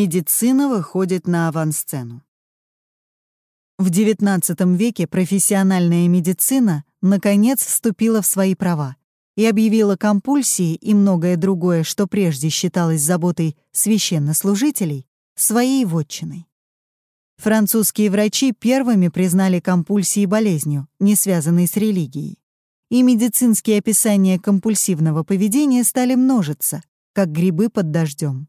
Медицина выходит на авансцену. В XIX веке профессиональная медицина наконец вступила в свои права и объявила компульсии и многое другое, что прежде считалось заботой священнослужителей, своей вотчиной. Французские врачи первыми признали компульсии болезнью, не связанной с религией. И медицинские описания компульсивного поведения стали множиться, как грибы под дождем.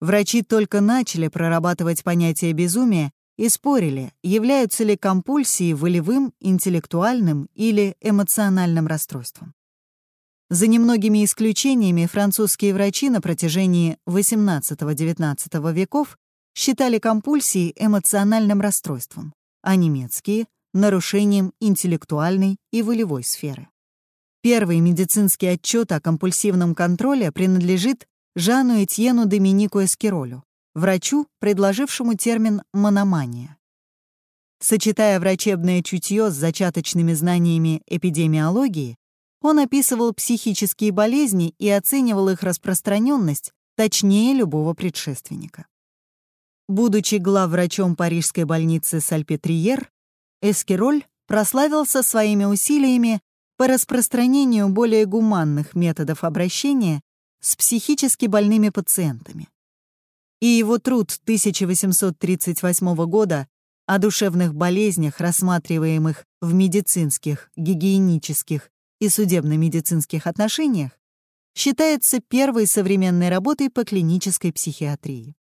Врачи только начали прорабатывать понятие безумия и спорили, являются ли компульсии волевым, интеллектуальным или эмоциональным расстройством. За немногими исключениями французские врачи на протяжении XVIII-XIX веков считали компульсии эмоциональным расстройством, а немецкие — нарушением интеллектуальной и волевой сферы. Первый медицинский отчет о компульсивном контроле принадлежит Жану Этьену Доминику Эскиролю, врачу, предложившему термин «мономания». Сочетая врачебное чутье с зачаточными знаниями эпидемиологии, он описывал психические болезни и оценивал их распространенность точнее любого предшественника. Будучи главврачом парижской больницы Сальпетриер, Эскироль прославился своими усилиями по распространению более гуманных методов обращения с психически больными пациентами и его труд 1838 года о душевных болезнях, рассматриваемых в медицинских, гигиенических и судебно-медицинских отношениях, считается первой современной работой по клинической психиатрии.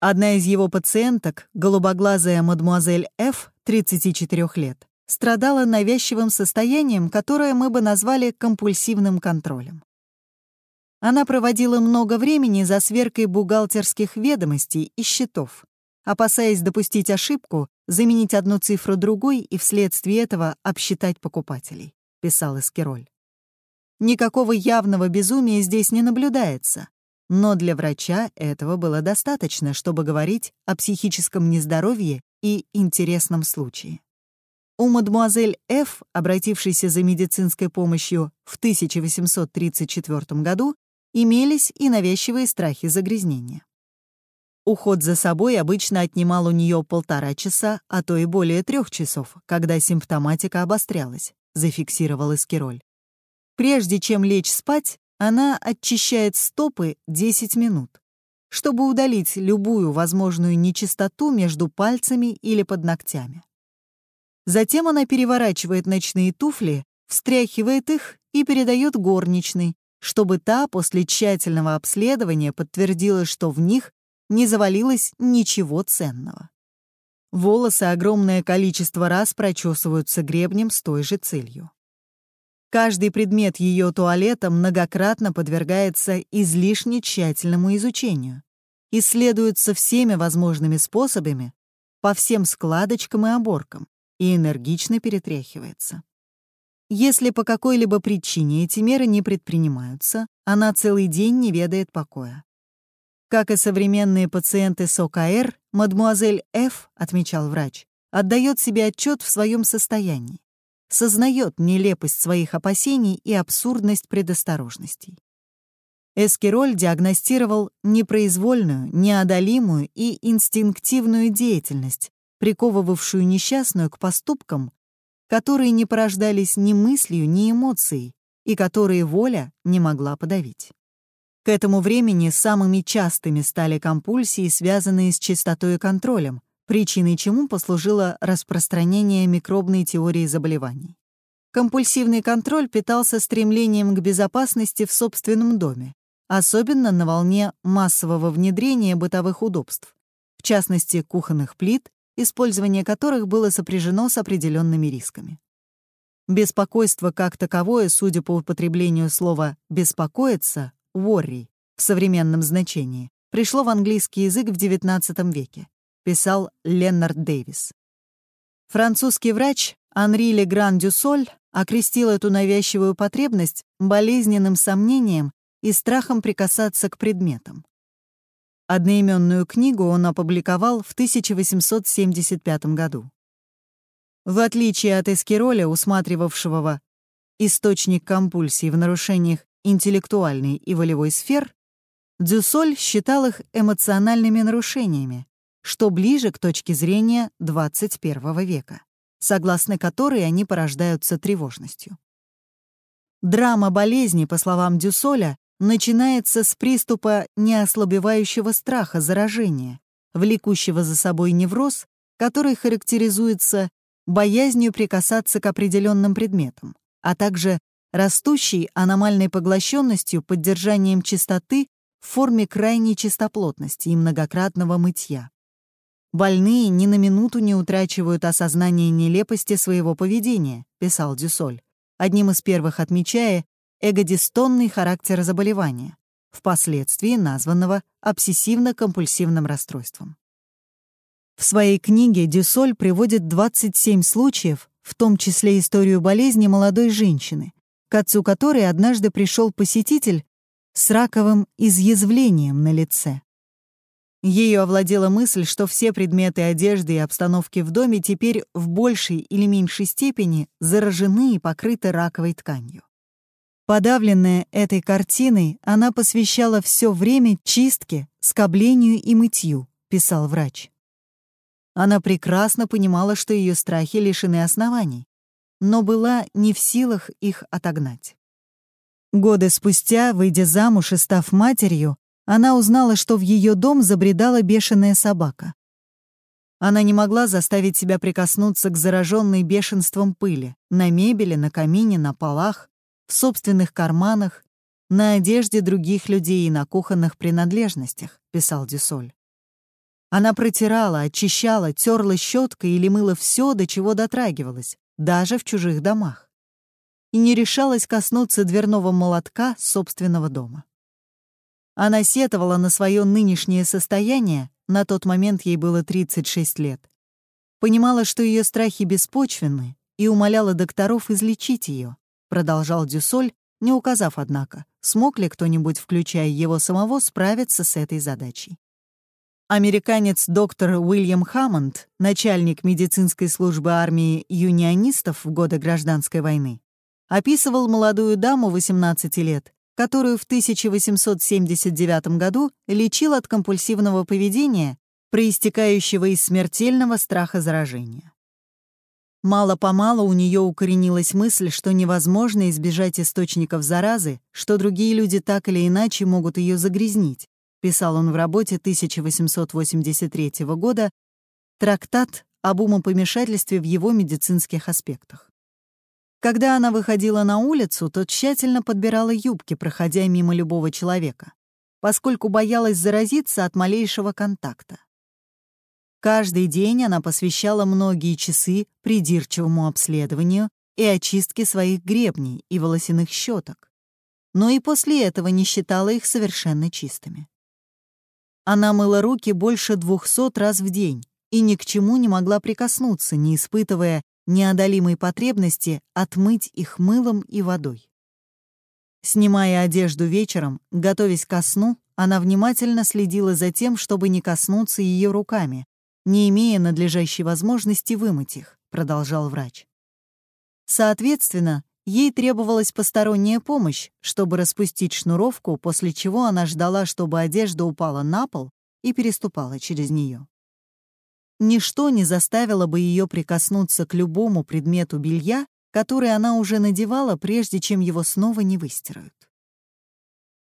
Одна из его пациенток, голубоглазая мадмуазель Ф., 34 лет, страдала навязчивым состоянием, которое мы бы назвали компульсивным контролем. Она проводила много времени за сверкой бухгалтерских ведомостей и счетов, опасаясь допустить ошибку, заменить одну цифру другой и вследствие этого обсчитать покупателей, писал Эскероль. Никакого явного безумия здесь не наблюдается, но для врача этого было достаточно, чтобы говорить о психическом нездоровье и интересном случае. У мадемуазель Ф., обратившейся за медицинской помощью в 1834 году, имелись и навязчивые страхи загрязнения. Уход за собой обычно отнимал у нее полтора часа, а то и более трех часов, когда симптоматика обострялась, зафиксировал Эскироль. Прежде чем лечь спать, она очищает стопы 10 минут, чтобы удалить любую возможную нечистоту между пальцами или под ногтями. Затем она переворачивает ночные туфли, встряхивает их и передает горничной, чтобы та после тщательного обследования подтвердила, что в них не завалилось ничего ценного. Волосы огромное количество раз прочесываются гребнем с той же целью. Каждый предмет ее туалета многократно подвергается излишне тщательному изучению, исследуется всеми возможными способами, по всем складочкам и оборкам, и энергично перетряхивается. Если по какой-либо причине эти меры не предпринимаются, она целый день не ведает покоя. Как и современные пациенты с ОКР, мадмуазель Ф, отмечал врач, отдает себе отчет в своем состоянии, сознает нелепость своих опасений и абсурдность предосторожностей. Эскироль диагностировал непроизвольную, неодолимую и инстинктивную деятельность, приковывавшую несчастную к поступкам, которые не порождались ни мыслью, ни эмоцией, и которые воля не могла подавить. К этому времени самыми частыми стали компульсии, связанные с чистотой и контролем, причиной чему послужило распространение микробной теории заболеваний. Компульсивный контроль питался стремлением к безопасности в собственном доме, особенно на волне массового внедрения бытовых удобств, в частности, кухонных плит использование которых было сопряжено с определенными рисками. Беспокойство как таковое, судя по употреблению слова «беспокоиться» — «worry» в современном значении, пришло в английский язык в XIX веке, писал Леннард Дэвис. Французский врач Анри Легран Дюсоль окрестил эту навязчивую потребность болезненным сомнением и страхом прикасаться к предметам. Одноименную книгу он опубликовал в 1875 году. В отличие от Эскироля, усматривавшего источник компульсий в нарушениях интеллектуальной и волевой сфер, Дюсоль считал их эмоциональными нарушениями, что ближе к точке зрения XXI века, согласно которой они порождаются тревожностью. Драма болезни, по словам Дюсоля, начинается с приступа неослабевающего страха заражения, влекущего за собой невроз, который характеризуется боязнью прикасаться к определенным предметам, а также растущей аномальной поглощенностью поддержанием чистоты в форме крайней чистоплотности и многократного мытья. «Больные ни на минуту не утрачивают осознание нелепости своего поведения», — писал Дюсоль, одним из первых отмечая эгодистонный характер заболевания, впоследствии названного обсессивно-компульсивным расстройством. В своей книге Дюсоль приводит 27 случаев, в том числе историю болезни молодой женщины, к отцу которой однажды пришел посетитель с раковым изъязвлением на лице. Ее овладела мысль, что все предметы одежды и обстановки в доме теперь в большей или меньшей степени заражены и покрыты раковой тканью. Подавленная этой картиной, она посвящала все время чистке, скоблению и мытью, писал врач. Она прекрасно понимала, что ее страхи лишены оснований, но была не в силах их отогнать. Годы спустя, выйдя замуж и став матерью, она узнала, что в ее дом забредала бешеная собака. Она не могла заставить себя прикоснуться к зараженной бешенством пыли на мебели, на камине, на полах, в собственных карманах, на одежде других людей и на кухонных принадлежностях, писал Дюсоль. Она протирала, очищала, терла щеткой или мыла все, до чего дотрагивалась, даже в чужих домах. И не решалась коснуться дверного молотка собственного дома. Она сетовала на свое нынешнее состояние, на тот момент ей было 36 лет. Понимала, что ее страхи беспочвенны, и умоляла докторов излечить ее, продолжал Дюсоль, не указав, однако, смог ли кто-нибудь, включая его самого, справиться с этой задачей. Американец доктор Уильям Хаммонд, начальник медицинской службы армии юнионистов в годы Гражданской войны, описывал молодую даму 18 лет, которую в 1879 году лечил от компульсивного поведения, проистекающего из смертельного страха заражения. Мало-помалу у нее укоренилась мысль, что невозможно избежать источников заразы, что другие люди так или иначе могут ее загрязнить, писал он в работе 1883 года «Трактат об умопомешательстве в его медицинских аспектах». Когда она выходила на улицу, то тщательно подбирала юбки, проходя мимо любого человека, поскольку боялась заразиться от малейшего контакта. Каждый день она посвящала многие часы придирчивому обследованию и очистке своих гребней и волосяных щеток, но и после этого не считала их совершенно чистыми. Она мыла руки больше двухсот раз в день и ни к чему не могла прикоснуться, не испытывая неодолимой потребности отмыть их мылом и водой. Снимая одежду вечером, готовясь ко сну, она внимательно следила за тем, чтобы не коснуться ее руками, не имея надлежащей возможности вымыть их, продолжал врач. Соответственно, ей требовалась посторонняя помощь, чтобы распустить шнуровку, после чего она ждала, чтобы одежда упала на пол и переступала через нее. Ничто не заставило бы ее прикоснуться к любому предмету белья, который она уже надевала, прежде чем его снова не выстирают.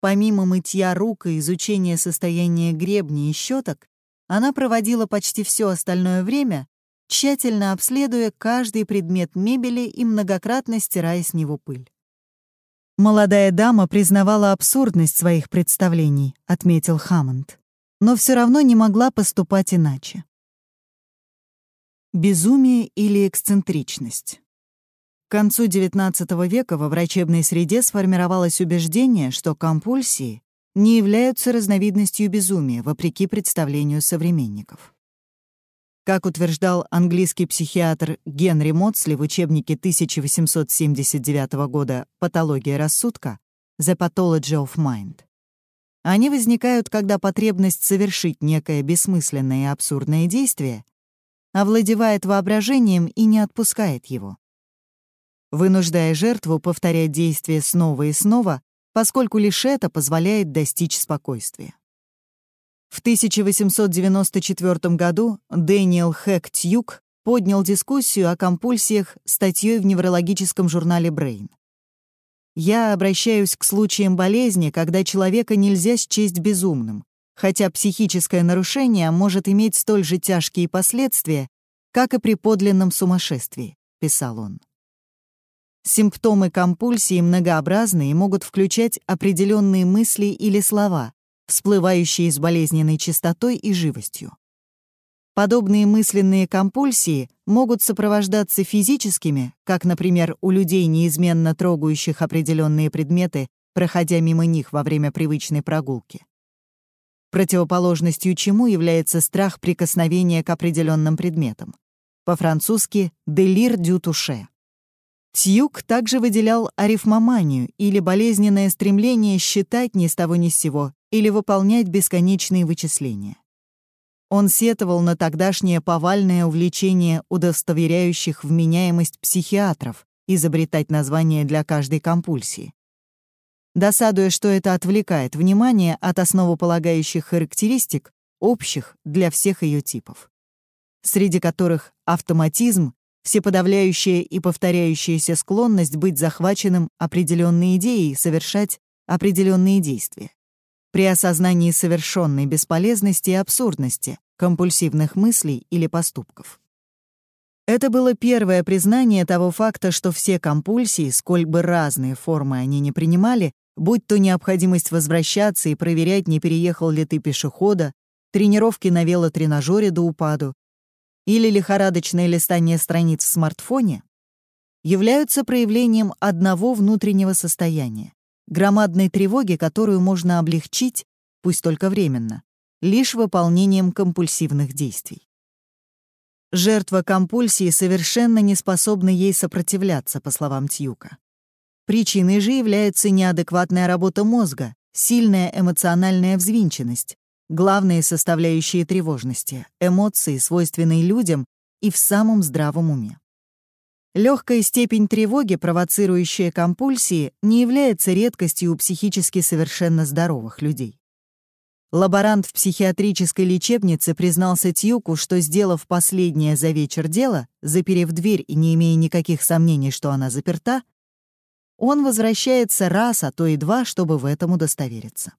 Помимо мытья рук и изучения состояния гребней и щеток, она проводила почти все остальное время, тщательно обследуя каждый предмет мебели и многократно стирая с него пыль. «Молодая дама признавала абсурдность своих представлений», — отметил Хаммонд, «но все равно не могла поступать иначе. Безумие или эксцентричность. К концу XIX века во врачебной среде сформировалось убеждение, что компульсии не являются разновидностью безумия, вопреки представлению современников. Как утверждал английский психиатр Генри Моцли в учебнике 1879 года «Патология рассудка» «The Pathology of Mind», они возникают, когда потребность совершить некое бессмысленное и абсурдное действие овладевает воображением и не отпускает его. Вынуждая жертву повторять действие снова и снова, поскольку лишь это позволяет достичь спокойствия. В 1894 году Дэниел Хэк Тьюк поднял дискуссию о компульсиях статьей в неврологическом журнале Brain. Я обращаюсь к случаям болезни, когда человека нельзя счесть безумным, хотя психическое нарушение может иметь столь же тяжкие последствия, как и при подлинном сумасшествии, писал он. Симптомы компульсии многообразны и могут включать определенные мысли или слова, всплывающие с болезненной частотой и живостью. Подобные мысленные компульсии могут сопровождаться физическими, как, например, у людей, неизменно трогающих определенные предметы, проходя мимо них во время привычной прогулки. Противоположностью чему является страх прикосновения к определенным предметам. По-французски «делир дю туше». Тьюк также выделял арифмоманию или болезненное стремление считать ни с того ни с сего или выполнять бесконечные вычисления. Он сетовал на тогдашнее повальное увлечение удостоверяющих вменяемость психиатров изобретать название для каждой компульсии. Досадуя, что это отвлекает внимание от основополагающих характеристик, общих для всех ее типов, среди которых автоматизм, всеподавляющая и повторяющаяся склонность быть захваченным определенной идеей, совершать определенные действия при осознании совершенной бесполезности и абсурдности компульсивных мыслей или поступков. Это было первое признание того факта, что все компульсии, сколь бы разные формы они не принимали, будь то необходимость возвращаться и проверять, не переехал ли ты пешехода, тренировки на велотренажере до упаду или лихорадочное листание страниц в смартфоне, являются проявлением одного внутреннего состояния громадной тревоги, которую можно облегчить, пусть только временно, лишь выполнением компульсивных действий. Жертва компульсии совершенно не способна ей сопротивляться, по словам Тьюка. Причиной же является неадекватная работа мозга, сильная эмоциональная взвинченность, главные составляющие тревожности, эмоции, свойственные людям и в самом здравом уме. Легкая степень тревоги, провоцирующая компульсии, не является редкостью у психически совершенно здоровых людей. Лаборант в психиатрической лечебнице признался Тьюку, что, сделав последнее за вечер дело, заперев дверь и не имея никаких сомнений, что она заперта, он возвращается раз, а то и два, чтобы в этом удостовериться.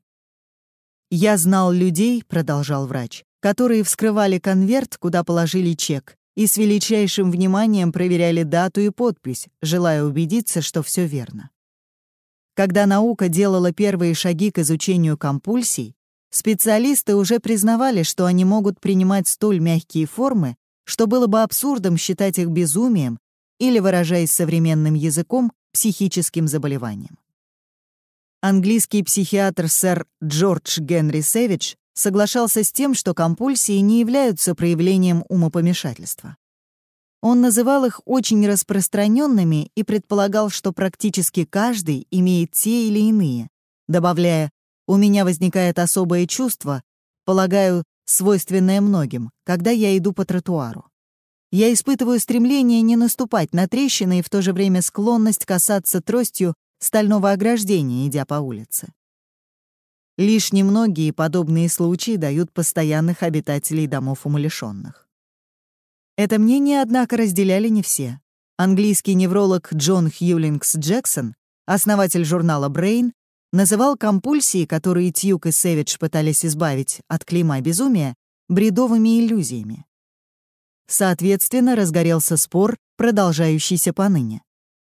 «Я знал людей», — продолжал врач, «которые вскрывали конверт, куда положили чек, и с величайшим вниманием проверяли дату и подпись, желая убедиться, что все верно. Когда наука делала первые шаги к изучению компульсий, специалисты уже признавали, что они могут принимать столь мягкие формы, что было бы абсурдом считать их безумием или, выражаясь современным языком, психическим заболеванием. Английский психиатр сэр Джордж Генри Сэвидж соглашался с тем, что компульсии не являются проявлением умопомешательства. Он называл их очень распространенными и предполагал, что практически каждый имеет те или иные, добавляя «у меня возникает особое чувство, полагаю, свойственное многим, когда я иду по тротуару. Я испытываю стремление не наступать на трещины и в то же время склонность касаться тростью стального ограждения, идя по улице. Лишь немногие подобные случаи дают постоянных обитателей домов умалишенных. Это мнение, однако, разделяли не все. Английский невролог Джон Хьюлингс Джексон, основатель журнала Brain, называл компульсии, которые Тьюк и Сэвидж пытались избавить от клейма безумия, бредовыми иллюзиями. Соответственно, разгорелся спор, продолжающийся поныне.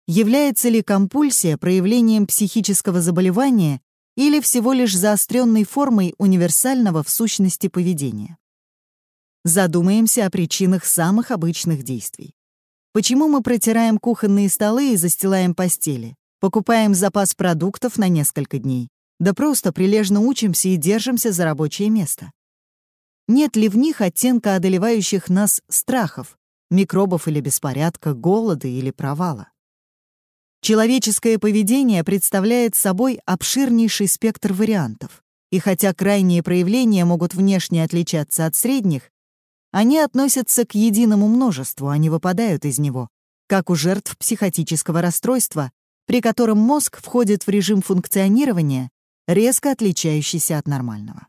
Является ли компульсия проявлением психического заболевания или всего лишь заостренной формой универсального в сущности поведения. Задумаемся о причинах самых обычных действий. Почему мы протираем кухонные столы и застилаем постели, покупаем запас продуктов на несколько дней, да просто прилежно учимся и держимся за рабочее место? Нет ли в них оттенка одолевающих нас страхов, микробов или беспорядка, голода или провала? Человеческое поведение представляет собой обширнейший спектр вариантов, и хотя крайние проявления могут внешне отличаться от средних, они относятся к единому множеству, а не выпадают из него, как у жертв психотического расстройства, при котором мозг входит в режим функционирования, резко отличающийся от нормального.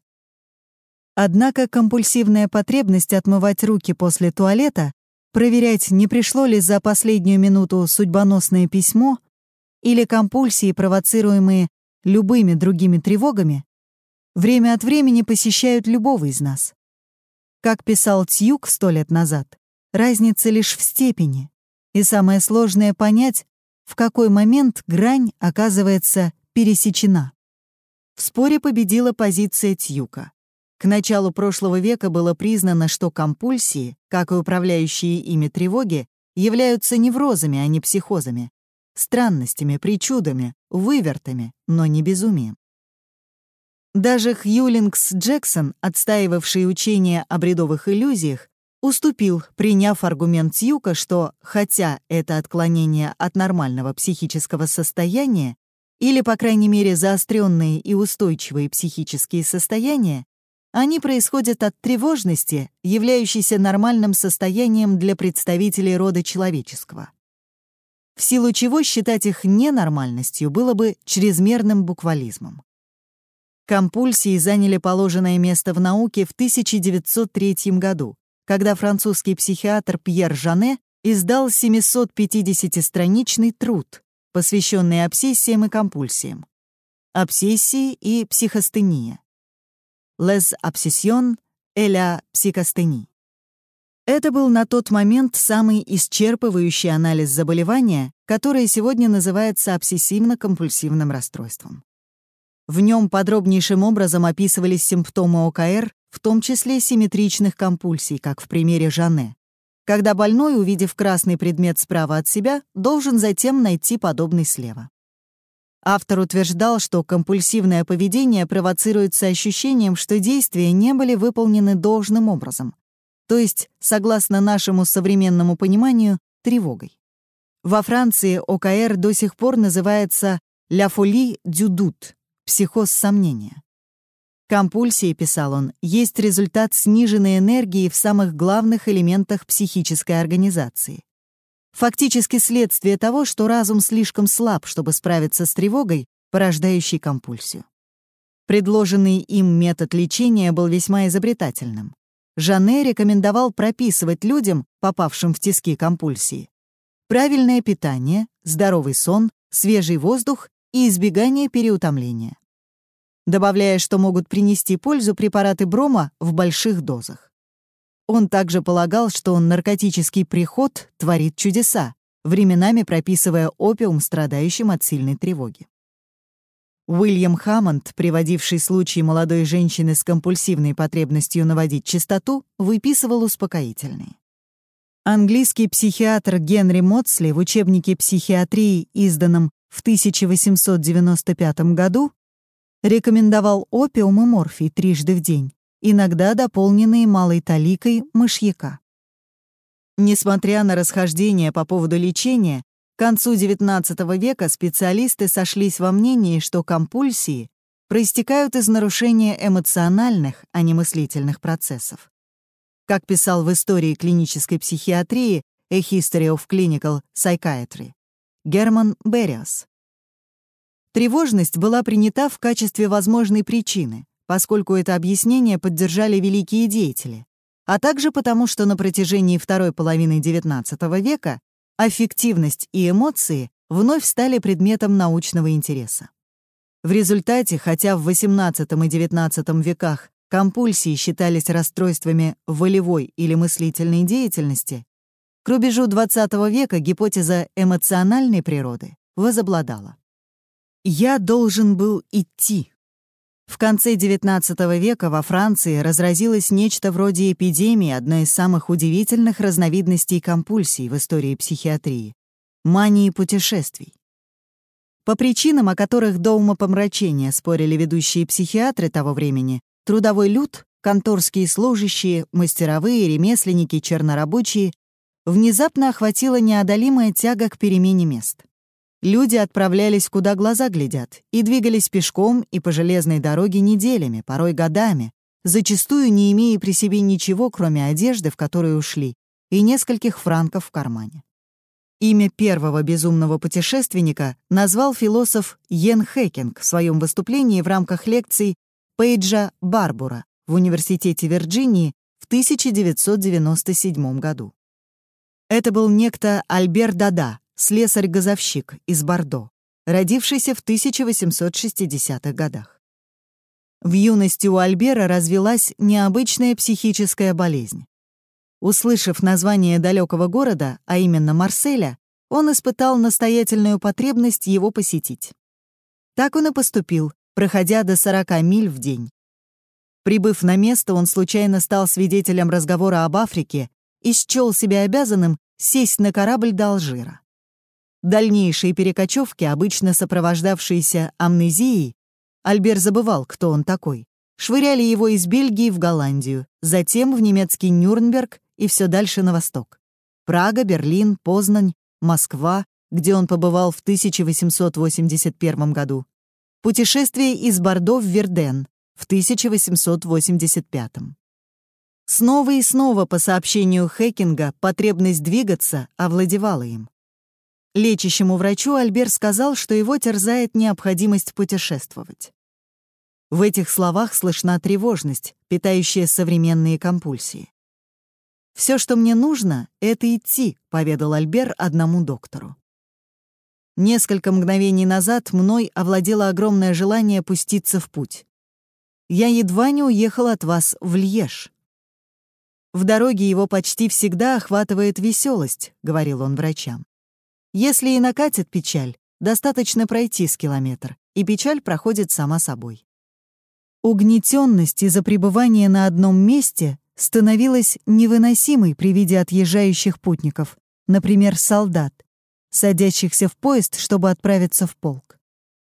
Однако компульсивная потребность отмывать руки после туалета, проверять, не пришло ли за последнюю минуту судьбоносное письмо или компульсии, провоцируемые любыми другими тревогами, время от времени посещают любого из нас. Как писал Тьюк сто лет назад, разница лишь в степени, и самое сложное — понять, в какой момент грань оказывается пересечена. В споре победила позиция Тьюка. К началу прошлого века было признано, что компульсии, как и управляющие ими тревоги, являются неврозами, а не психозами, странностями, причудами, вывертами, но не безумием. Даже Хьюлингс Джексон, отстаивавший учение о бредовых иллюзиях, уступил, приняв аргумент Тьюка, что, хотя это отклонение от нормального психического состояния, или, по крайней мере, заостренные и устойчивые психические состояния, они происходят от тревожности, являющейся нормальным состоянием для представителей рода человеческого. В силу чего считать их ненормальностью было бы чрезмерным буквализмом. Компульсии заняли положенное место в науке в 1903 году, когда французский психиатр Пьер Жане издал 750-страничный труд, посвященный обсессиям и компульсиям. Обсессии и психостения. Les obsessions et la. Это был на тот момент самый исчерпывающий анализ заболевания, которое сегодня называется обсессивно-компульсивным расстройством. В нем подробнейшим образом описывались симптомы ОКР, в том числе симметричных компульсий, как в примере Жанне, когда больной, увидев красный предмет справа от себя, должен затем найти подобный слева. Автор утверждал, что компульсивное поведение провоцируется ощущением, что действия не были выполнены должным образом, то есть, согласно нашему современному пониманию, тревогой. Во Франции ОКР до сих пор называется «la folie du doute» — психоз сомнения. Компульсии, писал он, есть результат сниженной энергии в самых главных элементах психической организации. Фактически следствие того, что разум слишком слаб, чтобы справиться с тревогой, порождающей компульсию. Предложенный им метод лечения был весьма изобретательным. Жанне рекомендовал прописывать людям, попавшим в тиски компульсии, правильное питание, здоровый сон, свежий воздух и избегание переутомления добавляя, что могут принести пользу препараты брома в больших дозах. Он также полагал, что наркотический приход творит чудеса, временами прописывая опиум страдающим от сильной тревоги. Уильям Хаммонд, приводивший случай молодой женщины с компульсивной потребностью наводить чистоту, выписывал успокоительные. Английский психиатр Генри Мотсли в учебнике психиатрии, изданном в 1895 году, Рекомендовал опиум и морфий трижды в день, иногда дополненные малой таликой мышьяка. Несмотря на расхождения по поводу лечения, к концу XIX века специалисты сошлись во мнении, что компульсии проистекают из нарушения эмоциональных, а не мыслительных процессов. Как писал в истории клинической психиатрии A History of Clinical Psychiatry Герман Берриас. Тревожность была принята в качестве возможной причины, поскольку это объяснение поддержали великие деятели, а также потому, что на протяжении второй половины XIX века аффективность и эмоции вновь стали предметом научного интереса. В результате, хотя в XVIII и XIX веках компульсии считались расстройствами волевой или мыслительной деятельности, к рубежу XX века гипотеза эмоциональной природы возобладала. Я должен был идти. В конце XIX века во Франции разразилось нечто вроде эпидемии, одной из самых удивительных разновидностей компульсий в истории психиатрии — мании путешествий. По причинам, о которых до умопомрачения спорили ведущие психиатры того времени, трудовой люд, конторские служащие, мастеровые, ремесленники, чернорабочие, внезапно охватила неодолимая тяга к перемене мест. Люди отправлялись, куда глаза глядят, и двигались пешком и по железной дороге неделями, порой годами, зачастую не имея при себе ничего, кроме одежды, в которой ушли, и нескольких франков в кармане. Имя первого безумного путешественника назвал философ Йен Хекинг в своем выступлении в рамках лекций Пейджа Барбура в Университете Вирджинии в 1997 году. Это был некто Альбер Дада, слесарь-газовщик из Бордо, родившийся в 1860-х годах. В юности у Альбера развилась необычная психическая болезнь. Услышав название далекого города, а именно Марселя, он испытал настоятельную потребность его посетить. Так он и поступил, проходя до 40 миль в день. Прибыв на место, он случайно стал свидетелем разговора об Африке и счел себя обязанным сесть на корабль до Алжира. Дальнейшие перекочевки, обычно сопровождавшиеся амнезией, Альбер забывал, кто он такой, швыряли его из Бельгии в Голландию, затем в немецкий Нюрнберг и все дальше на восток. Прага, Берлин, Познань, Москва, где он побывал в 1881 году. Путешествие из Бордо в Верден в 1885. Снова и снова, по сообщению Хекинга, потребность двигаться овладевала им. Лечащему врачу Альбер сказал, что его терзает необходимость путешествовать. В этих словах слышна тревожность, питающая современные компульсии. «Все, что мне нужно, — это идти», — поведал Альбер одному доктору. Несколько мгновений назад мной овладело огромное желание пуститься в путь. Я едва не уехал от вас в Льеж. В дороге его почти всегда охватывает веселость, говорил он врачам. Если и накатит печаль, достаточно пройти с километр, и печаль проходит сама собой. Угнетенность из-за пребывания на одном месте становилась невыносимой при виде отъезжающих путников, например, солдат, садящихся в поезд, чтобы отправиться в полк.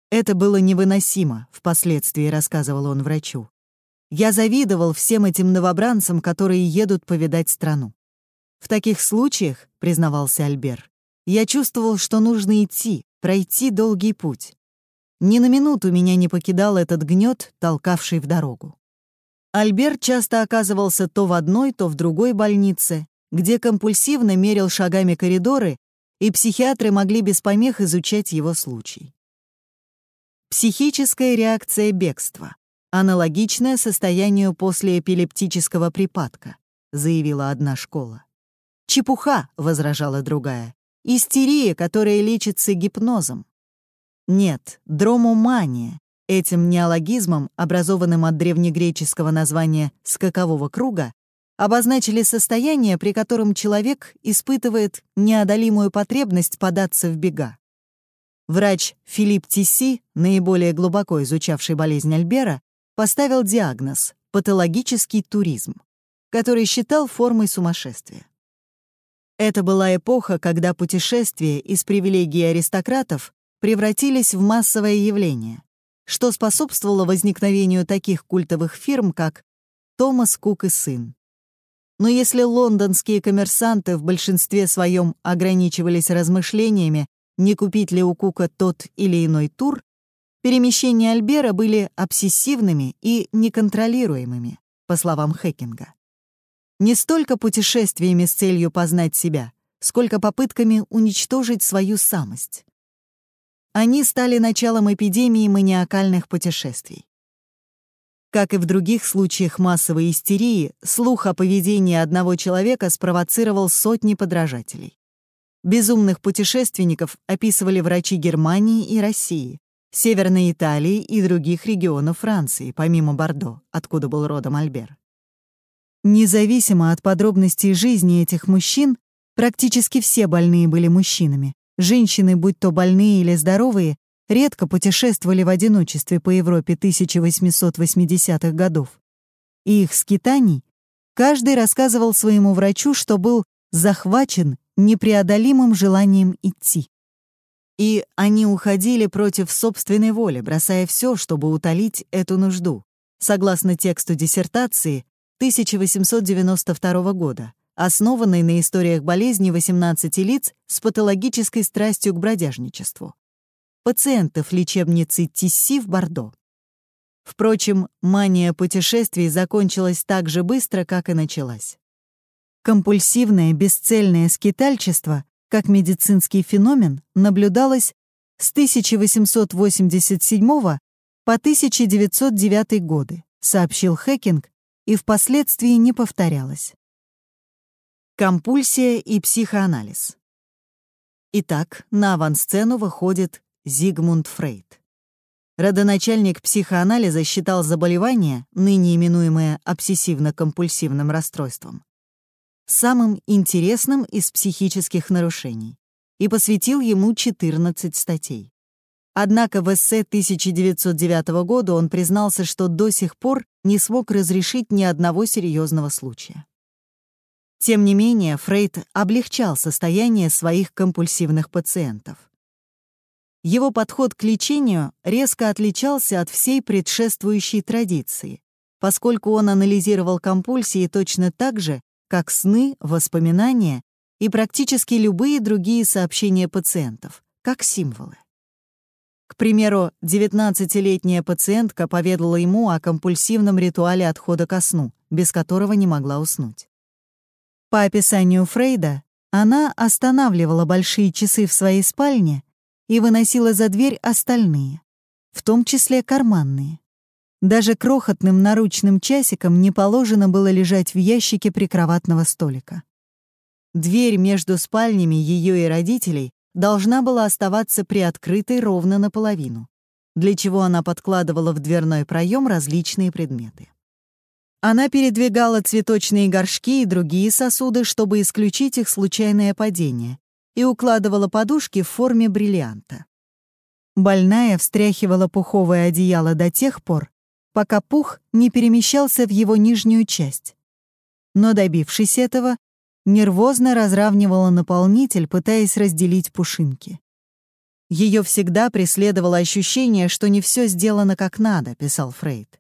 Это было невыносимо, впоследствии рассказывал он врачу. Я завидовал всем этим новобранцам, которые едут повидать страну. В таких случаях, признавался Альбер, я чувствовал, что нужно идти, пройти долгий путь. Ни на минуту меня не покидал этот гнет, толкавший в дорогу. Альберт часто оказывался то в одной, то в другой больнице, где компульсивно мерил шагами коридоры, и психиатры могли без помех изучать его случай. Психическая реакция бегства, аналогичная состоянию после эпилептического припадка, заявила одна школа. «Чепуха», — возражала другая, — «истерия, которая лечится гипнозом». Нет, дромомания, Этим неологизмом, образованным от древнегреческого названия «скакового круга», обозначили состояние, при котором человек испытывает неодолимую потребность податься в бега. Врач Филипп Тисси, наиболее глубоко изучавший болезнь Альбера, поставил диагноз «патологический туризм», который считал формой сумасшествия. Это была эпоха, когда путешествия из привилегий аристократов превратились в массовое явление что способствовало возникновению таких культовых фирм, как Томас Кук и сын. Но если лондонские коммерсанты в большинстве своем ограничивались размышлениями, не купить ли у Кука тот или иной тур, перемещения Альбера были обсессивными и неконтролируемыми, по словам Хекинга. Не столько путешествиями с целью познать себя, сколько попытками уничтожить свою самость. Они стали началом эпидемии маниакальных путешествий. Как и в других случаях массовой истерии, слух о поведении одного человека спровоцировал сотни подражателей. Безумных путешественников описывали врачи Германии и России, Северной Италии и других регионов Франции, помимо Бордо, откуда был родом Альбер. Независимо от подробностей жизни этих мужчин, практически все больные были мужчинами, Женщины, будь то больные или здоровые, редко путешествовали в одиночестве по Европе 1880-х годов. И их скитаний каждый рассказывал своему врачу, что был захвачен непреодолимым желанием идти. И они уходили против собственной воли, бросая все, чтобы утолить эту нужду, согласно тексту диссертации 1892 года, основанной на историях болезни 18 лиц с патологической страстью к бродяжничеству. Пациентов лечебницы Тисси в Бордо. Впрочем, мания путешествий закончилась так же быстро, как и началась. Компульсивное бесцельное скитальчество как медицинский феномен наблюдалось с 1887 по 1909 годы, сообщил Хекинг, и впоследствии не повторялось. Компульсия и психоанализ. Итак, на авансцену выходит Зигмунд Фрейд. Родоначальник психоанализа считал заболевание, ныне именуемое обсессивно-компульсивным расстройством, самым интересным из психических нарушений и посвятил ему 14 статей. Однако в эссе 1909 года он признался, что до сих пор не смог разрешить ни одного серьезного случая. Тем не менее, Фрейд облегчал состояние своих компульсивных пациентов. Его подход к лечению резко отличался от всей предшествующей традиции, поскольку он анализировал компульсии точно так же, как сны, воспоминания и практически любые другие сообщения пациентов, как символы. К примеру, 19-летняя пациентка поведала ему о компульсивном ритуале отхода ко сну, без которого не могла уснуть. По описанию Фрейда, она останавливала большие часы в своей спальне и выносила за дверь остальные, в том числе карманные. Даже крохотным наручным часиком не положено было лежать в ящике прикроватного столика. Дверь между спальнями ее и родителей должна была оставаться приоткрытой ровно наполовину, для чего она подкладывала в дверной проем различные предметы. Она передвигала цветочные горшки и другие сосуды, чтобы исключить их случайное падение, и укладывала подушки в форме бриллианта. Больная встряхивала пуховое одеяло до тех пор, пока пух не перемещался в его нижнюю часть. Но, добившись этого, нервозно разравнивала наполнитель, пытаясь разделить пушинки. Ее всегда преследовало ощущение, что не все сделано как надо, писал Фрейд.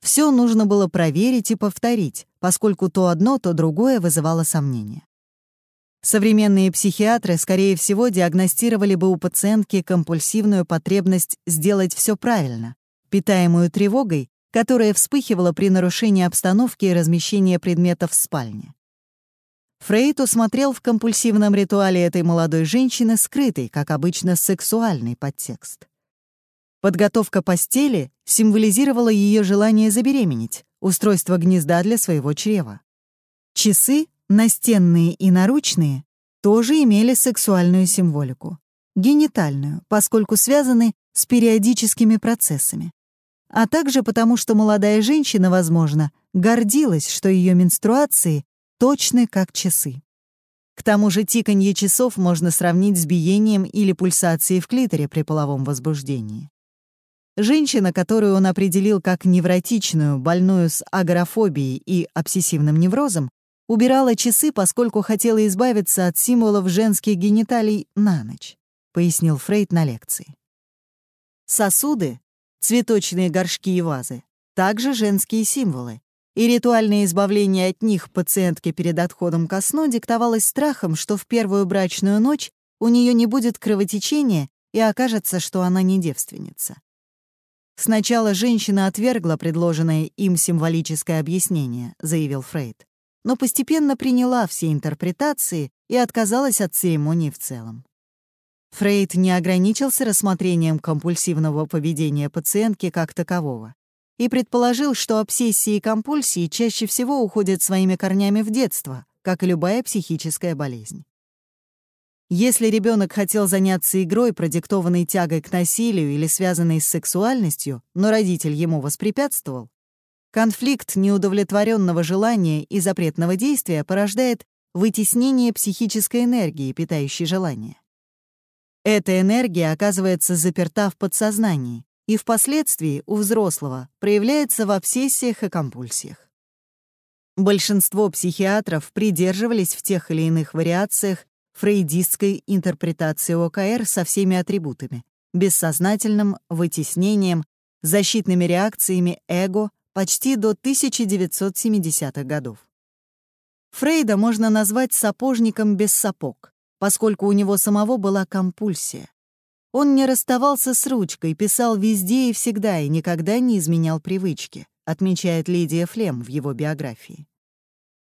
Все нужно было проверить и повторить, поскольку то одно, то другое вызывало сомнения. Современные психиатры, скорее всего, диагностировали бы у пациентки компульсивную потребность сделать все правильно, питаемую тревогой, которая вспыхивала при нарушении обстановки и размещении предметов в спальне. Фрейд усмотрел в компульсивном ритуале этой молодой женщины скрытый, как обычно, сексуальный подтекст. Подготовка постели символизировала ее желание забеременеть, устройство гнезда для своего чрева. Часы, настенные и наручные, тоже имели сексуальную символику, генитальную, поскольку связаны с периодическими процессами, а также потому, что молодая женщина, возможно, гордилась, что ее менструации точны как часы. К тому же тиканье часов можно сравнить с биением или пульсацией в клиторе при половом возбуждении. Женщина, которую он определил как невротичную, больную с агорафобией и обсессивным неврозом, убирала часы, поскольку хотела избавиться от символов женских гениталий на ночь, пояснил Фрейд на лекции. Сосуды, цветочные горшки и вазы, также женские символы, и ритуальное избавление от них пациентке перед отходом ко сну диктовалось страхом, что в первую брачную ночь у нее не будет кровотечения и окажется, что она не девственница. Сначала женщина отвергла предложенное им символическое объяснение, заявил Фрейд, но постепенно приняла все интерпретации и отказалась от церемонии в целом. Фрейд не ограничился рассмотрением компульсивного поведения пациентки как такового и предположил, что обсессии и компульсии чаще всего уходят своими корнями в детство, как и любая психическая болезнь. Если ребенок хотел заняться игрой, продиктованной тягой к насилию или связанной с сексуальностью, но родитель ему воспрепятствовал, конфликт неудовлетворенного желания и запретного действия порождает вытеснение психической энергии, питающей желание. Эта энергия оказывается заперта в подсознании, и впоследствии у взрослого проявляется в обсессиях и компульсиях. Большинство психиатров придерживались в тех или иных вариациях фрейдистской интерпретации ОКР со всеми атрибутами — бессознательным, вытеснением, защитными реакциями эго почти до 1970-х годов. Фрейда можно назвать сапожником без сапог, поскольку у него самого была компульсия. Он не расставался с ручкой, писал везде и всегда и никогда не изменял привычки, отмечает Лидия Флем в его биографии.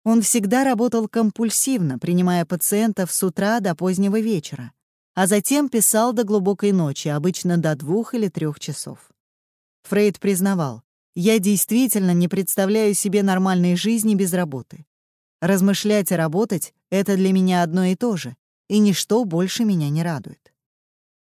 Он всегда работал компульсивно, принимая пациентов с утра до позднего вечера, а затем писал до глубокой ночи, обычно до двух или трех часов. Фрейд признавал, «Я действительно не представляю себе нормальной жизни без работы. Размышлять и работать — это для меня одно и то же, и ничто больше меня не радует».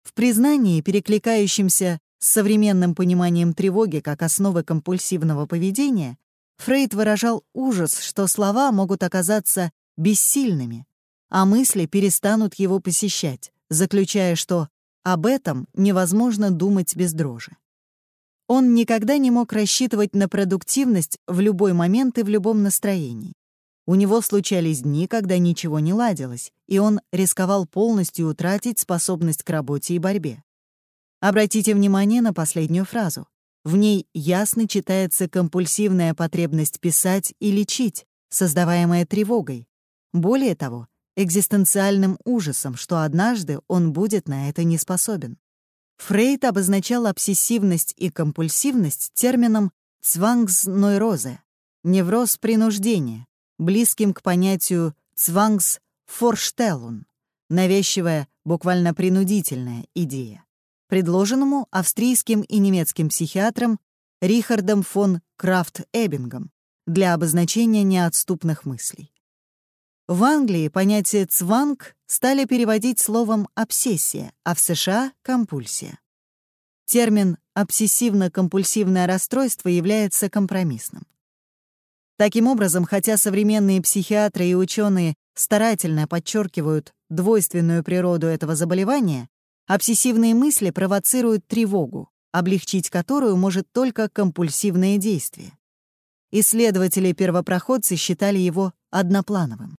В признании, перекликающемся с современным пониманием тревоги как основы компульсивного поведения, Фрейд выражал ужас, что слова могут оказаться бессильными, а мысли перестанут его посещать, заключая, что об этом невозможно думать без дрожи. Он никогда не мог рассчитывать на продуктивность в любой момент и в любом настроении. У него случались дни, когда ничего не ладилось, и он рисковал полностью утратить способность к работе и борьбе. Обратите внимание на последнюю фразу. В ней ясно читается компульсивная потребность писать и лечить, создаваемая тревогой. Более того, экзистенциальным ужасом, что однажды он будет на это не способен. Фрейд обозначал обсессивность и компульсивность термином «цвангснойрозе» — невроз принуждения, близким к понятию «цвангсфорштеллун» — навязчивая, буквально принудительная идея предложенному австрийским и немецким психиатром Рихардом фон Крафт-Эббингом для обозначения неотступных мыслей. В Англии понятие «цванг» стали переводить словом «обсессия», а в США — «компульсия». Термин «обсессивно-компульсивное расстройство» является компромиссным. Таким образом, хотя современные психиатры и ученые старательно подчеркивают двойственную природу этого заболевания, Обсессивные мысли провоцируют тревогу, облегчить которую может только компульсивное действие. Исследователи-первопроходцы считали его одноплановым.